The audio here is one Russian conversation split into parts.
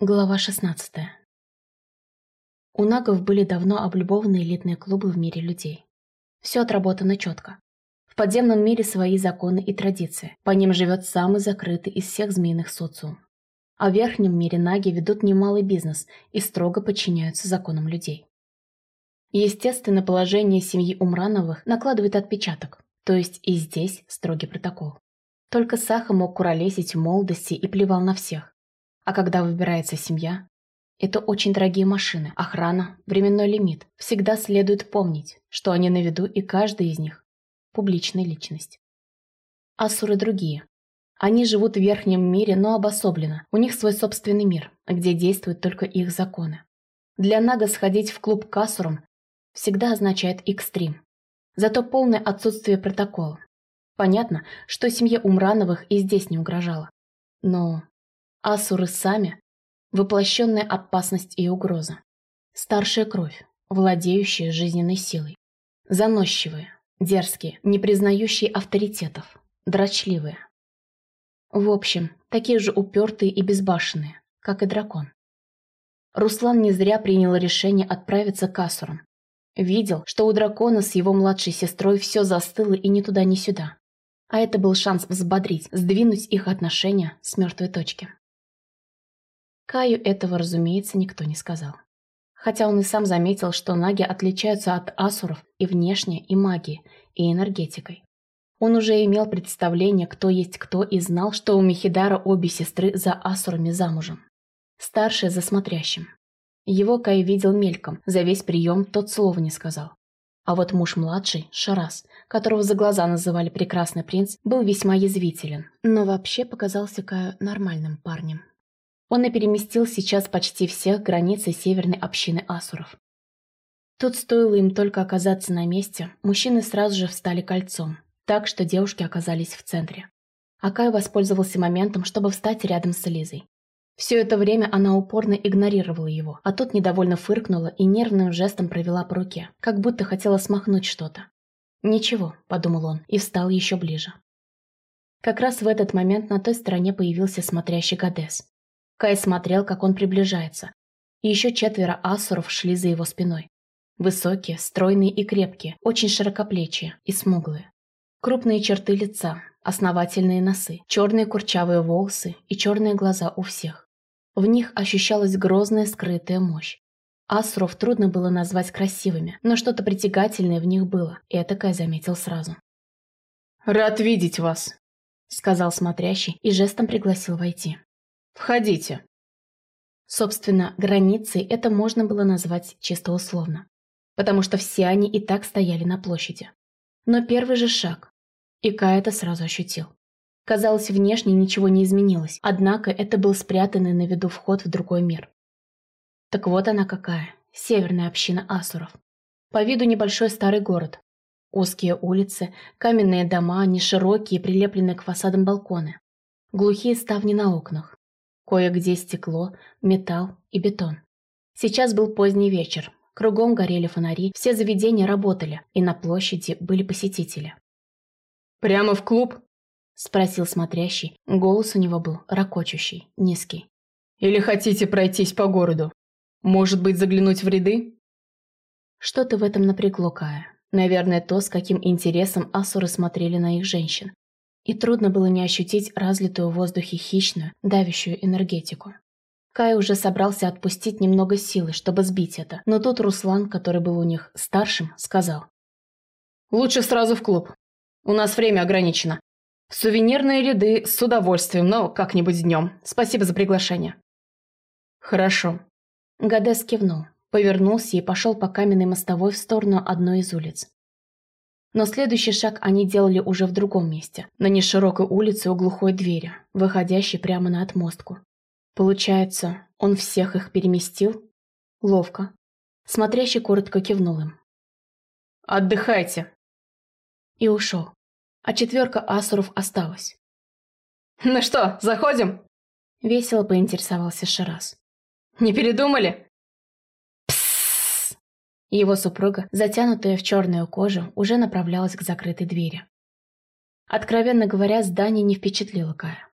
Глава 16. У нагов были давно облюбованы элитные клубы в мире людей. Все отработано четко. В подземном мире свои законы и традиции. По ним живет самый закрытый из всех змеиных социум. А в верхнем мире наги ведут немалый бизнес и строго подчиняются законам людей. Естественно, положение семьи Умрановых накладывает отпечаток, то есть и здесь строгий протокол. Только Саха мог куролесить в молодости и плевал на всех а когда выбирается семья, это очень дорогие машины, охрана, временной лимит. Всегда следует помнить, что они на виду и каждый из них – публичная личность. Асуры другие. Они живут в верхнем мире, но обособленно. У них свой собственный мир, где действуют только их законы. Для Нага сходить в клуб к Асурам всегда означает экстрим. Зато полное отсутствие протокола. Понятно, что семье Умрановых и здесь не угрожало. Но Асуры сами – воплощенная опасность и угроза. Старшая кровь, владеющая жизненной силой. Заносчивые, дерзкие, не признающие авторитетов, дрочливые. В общем, такие же упертые и безбашенные, как и дракон. Руслан не зря принял решение отправиться к Асурам. Видел, что у дракона с его младшей сестрой все застыло и ни туда, ни сюда. А это был шанс взбодрить, сдвинуть их отношения с мертвой точки. Каю этого, разумеется, никто не сказал. Хотя он и сам заметил, что наги отличаются от асуров и внешне, и магией, и энергетикой. Он уже имел представление, кто есть кто, и знал, что у Михидара обе сестры за асурами замужем. Старшая за смотрящим. Его Кай видел мельком, за весь прием тот слова не сказал. А вот муж младший, Шарас, которого за глаза называли прекрасный принц, был весьма язвителен, но вообще показался Каю нормальным парнем. Он и переместил сейчас почти всех границы северной общины асуров. Тут стоило им только оказаться на месте, мужчины сразу же встали кольцом, так что девушки оказались в центре. Акай воспользовался моментом, чтобы встать рядом с Лизой. Все это время она упорно игнорировала его, а тут недовольно фыркнула и нервным жестом провела по руке, как будто хотела смахнуть что-то. «Ничего», – подумал он и встал еще ближе. Как раз в этот момент на той стороне появился смотрящий Гадес. Кай смотрел, как он приближается. И еще четверо асуров шли за его спиной. Высокие, стройные и крепкие, очень широкоплечие и смуглые. Крупные черты лица, основательные носы, черные курчавые волосы и черные глаза у всех. В них ощущалась грозная скрытая мощь. Асуров трудно было назвать красивыми, но что-то притягательное в них было, и это Кай заметил сразу. «Рад видеть вас», — сказал смотрящий и жестом пригласил войти. Входите. Собственно, границей это можно было назвать чисто условно, потому что все они и так стояли на площади. Но первый же шаг, и Кай это сразу ощутил. Казалось, внешне ничего не изменилось, однако это был спрятанный на виду вход в другой мир. Так вот она какая, северная община асуров. По виду небольшой старый город. Узкие улицы, каменные дома, неширокие, прилепленные к фасадам балконы. Глухие ставни на окнах. Кое-где стекло, металл и бетон. Сейчас был поздний вечер. Кругом горели фонари, все заведения работали, и на площади были посетители. «Прямо в клуб?» – спросил смотрящий. Голос у него был ракочущий, низкий. «Или хотите пройтись по городу? Может быть, заглянуть в ряды?» Что-то в этом напрягло Кая. Наверное, то, с каким интересом асуры смотрели на их женщин и трудно было не ощутить разлитую в воздухе хищную, давящую энергетику. Кай уже собрался отпустить немного силы, чтобы сбить это, но тут Руслан, который был у них старшим, сказал. «Лучше сразу в клуб. У нас время ограничено. Сувенирные ряды с удовольствием, но как-нибудь днем. Спасибо за приглашение». «Хорошо». Гадес кивнул, повернулся и пошел по каменной мостовой в сторону одной из улиц. Но следующий шаг они делали уже в другом месте, на неширокой улице у глухой двери, выходящей прямо на отмостку. Получается, он всех их переместил? Ловко. Смотрящий коротко кивнул им. «Отдыхайте!» И ушел. А четверка асуров осталась. «Ну что, заходим?» Весело поинтересовался Шарас. «Не передумали?» Его супруга, затянутая в черную кожу, уже направлялась к закрытой двери. Откровенно говоря, здание не впечатлило Кая.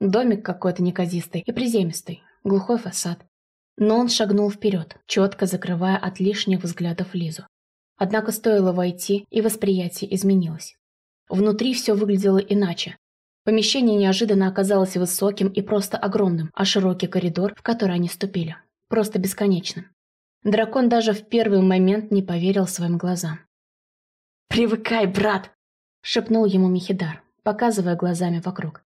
Домик какой-то неказистый и приземистый, глухой фасад. Но он шагнул вперед, четко закрывая от лишних взглядов Лизу. Однако стоило войти, и восприятие изменилось. Внутри все выглядело иначе. Помещение неожиданно оказалось высоким и просто огромным, а широкий коридор, в который они ступили, просто бесконечным. Дракон даже в первый момент не поверил своим глазам. «Привыкай, брат!» – шепнул ему Михидар, показывая глазами вокруг.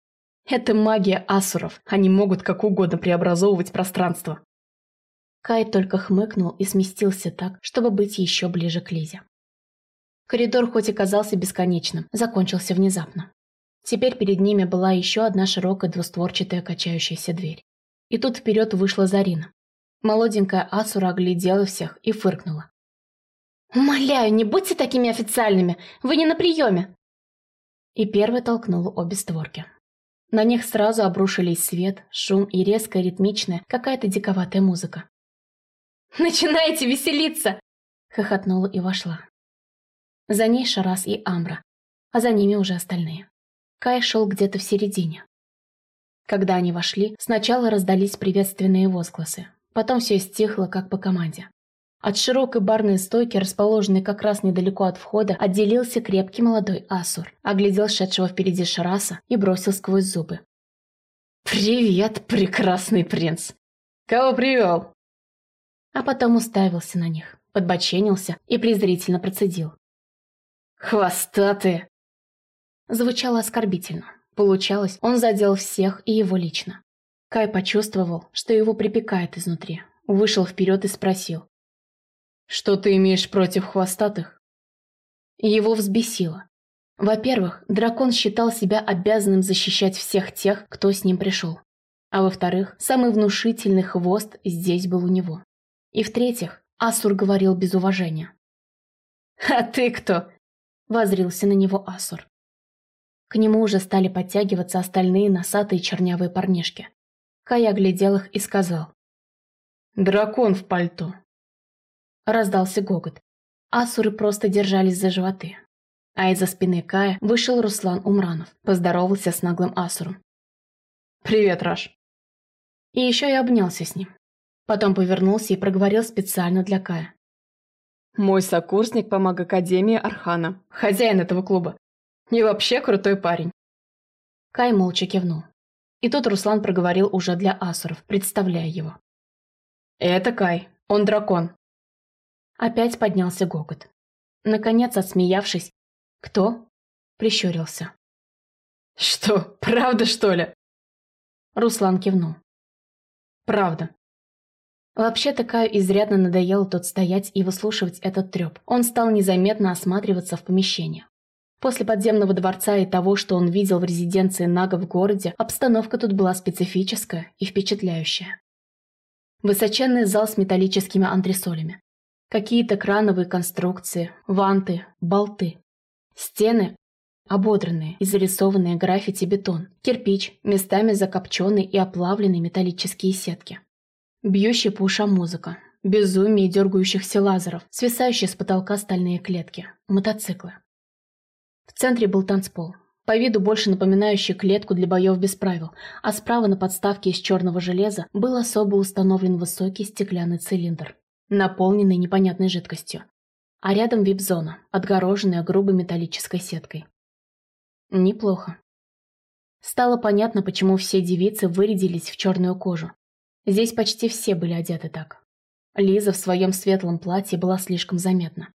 «Это магия асуров, они могут как угодно преобразовывать пространство». Кай только хмыкнул и сместился так, чтобы быть еще ближе к Лизе. Коридор хоть и казался бесконечным, закончился внезапно. Теперь перед ними была еще одна широкая двустворчатая качающаяся дверь. И тут вперед вышла Зарина. Молоденькая Асура оглядела всех и фыркнула. «Умоляю, не будьте такими официальными! Вы не на приеме!» И первой толкнула обе створки. На них сразу обрушились свет, шум и резкая ритмичная, какая-то диковатая музыка. «Начинаете веселиться!» — хохотнула и вошла. За ней Шарас и Амбра, а за ними уже остальные. Кай шел где-то в середине. Когда они вошли, сначала раздались приветственные возгласы, потом все стихло, как по команде. От широкой барной стойки, расположенной как раз недалеко от входа, отделился крепкий молодой асур, оглядел шедшего впереди Шараса и бросил сквозь зубы. «Привет, прекрасный принц! Кого привел?» А потом уставился на них, подбоченился и презрительно процедил. «Хвостатые!» Звучало оскорбительно. Получалось, он задел всех и его лично. Кай почувствовал, что его припекает изнутри. Вышел вперед и спросил. «Что ты имеешь против хвостатых?» Его взбесило. Во-первых, дракон считал себя обязанным защищать всех тех, кто с ним пришел. А во-вторых, самый внушительный хвост здесь был у него. И в-третьих, Асур говорил без уважения. «А ты кто?» – возрился на него Асур. К нему уже стали подтягиваться остальные носатые чернявые парнишки. Кай оглядел их и сказал. «Дракон в пальто». Раздался гогот. Асуры просто держались за животы. А из-за спины Кая вышел Руслан Умранов, поздоровался с наглым Асуром. «Привет, Раш». И еще и обнялся с ним. Потом повернулся и проговорил специально для Кая. «Мой сокурсник по маг-академии Архана, хозяин этого клуба. И вообще крутой парень». Кай молча кивнул. И тут Руслан проговорил уже для асуров, представляя его. «Это Кай, он дракон». Опять поднялся гогот. Наконец, отсмеявшись, «Кто?» прищурился. «Что, правда, что ли?» Руслан кивнул. «Правда». Вообще-то Каю изрядно надоело тут стоять и выслушивать этот треп. Он стал незаметно осматриваться в помещении. После подземного дворца и того, что он видел в резиденции Нага в городе, обстановка тут была специфическая и впечатляющая. Высоченный зал с металлическими антресолями. Какие-то крановые конструкции, ванты, болты. Стены ободранные и зарисованные граффити бетон, кирпич, местами закопченный и оплавленные металлические сетки. Бьющая по ушам музыка, безумие дергающихся лазеров, свисающие с потолка стальные клетки, мотоциклы. В центре был танцпол, по виду больше напоминающий клетку для боев без правил, а справа на подставке из черного железа был особо установлен высокий стеклянный цилиндр, наполненный непонятной жидкостью. А рядом вип-зона, отгороженная грубой металлической сеткой. Неплохо. Стало понятно, почему все девицы вырядились в черную кожу. Здесь почти все были одеты так. Лиза в своем светлом платье была слишком заметна.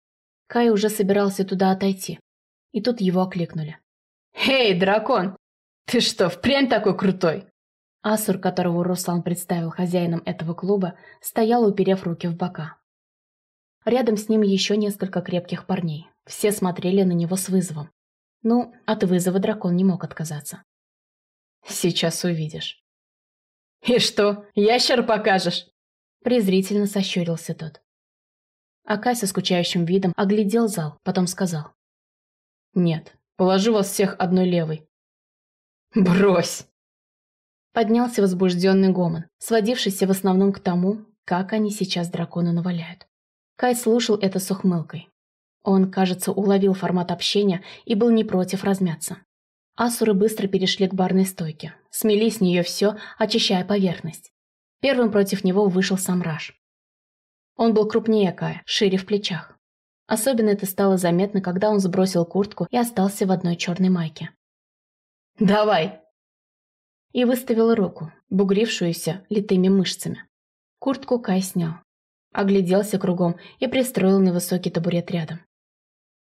Кай уже собирался туда отойти, и тут его окликнули. «Эй, дракон! Ты что, впрямь такой крутой?» Асур, которого Руслан представил хозяином этого клуба, стоял, уперев руки в бока. Рядом с ним еще несколько крепких парней. Все смотрели на него с вызовом. Ну, от вызова дракон не мог отказаться. «Сейчас увидишь». «И что, ящер покажешь?» Презрительно сощурился тот. Акай со скучающим видом оглядел зал, потом сказал. «Нет, положу вас всех одной левой». «Брось!» Поднялся возбужденный гомон, сводившийся в основном к тому, как они сейчас дракона наваляют. Кай слушал это с ухмылкой. Он, кажется, уловил формат общения и был не против размяться. Асуры быстро перешли к барной стойке, смели с нее все, очищая поверхность. Первым против него вышел сам Раш. Он был крупнее Кая, шире в плечах. Особенно это стало заметно, когда он сбросил куртку и остался в одной черной майке. «Давай!» И выставил руку, бугрившуюся литыми мышцами. Куртку Кай снял. Огляделся кругом и пристроил на высокий табурет рядом.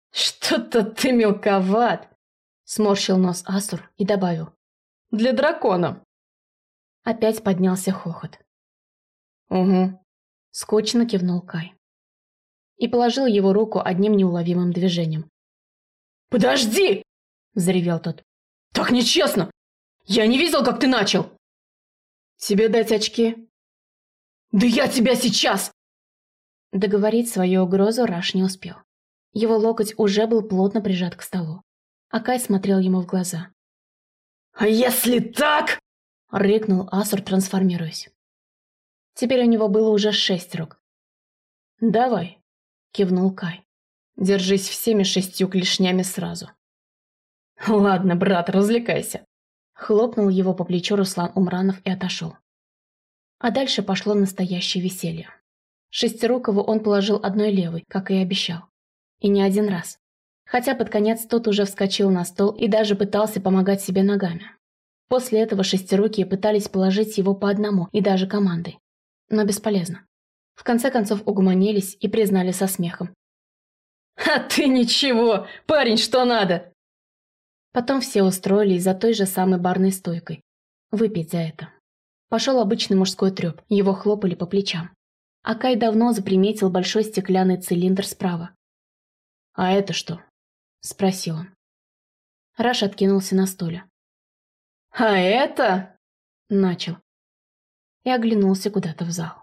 «Что-то ты мелковат!» Сморщил нос Асур и добавил. «Для дракона!» Опять поднялся хохот. «Угу», — скучно кивнул Кай. И положил его руку одним неуловимым движением. «Подожди!» — взревел тот. «Так нечестно! Я не видел, как ты начал!» «Тебе дать очки?» «Да я тебя сейчас!» Договорить свою угрозу Раш не успел. Его локоть уже был плотно прижат к столу. А Кай смотрел ему в глаза. «А если так?» — рыкнул Асур, трансформируясь. Теперь у него было уже шесть рук. «Давай», — кивнул Кай. «Держись всеми шестью клешнями сразу». «Ладно, брат, развлекайся», — хлопнул его по плечу Руслан Умранов и отошел. А дальше пошло настоящее веселье. Шестирукову он положил одной левой, как и обещал. И не один раз. Хотя под конец тот уже вскочил на стол и даже пытался помогать себе ногами. После этого шестирукие пытались положить его по одному и даже командой. Но бесполезно. В конце концов угомонились и признали со смехом. «А ты ничего! Парень, что надо!» Потом все устроились за той же самой барной стойкой. Выпить за это. Пошел обычный мужской треп, его хлопали по плечам. Акай давно заприметил большой стеклянный цилиндр справа. «А это что?» – спросил он. Раш откинулся на стуле. «А это?» – начал. И оглянулся куда-то в зал.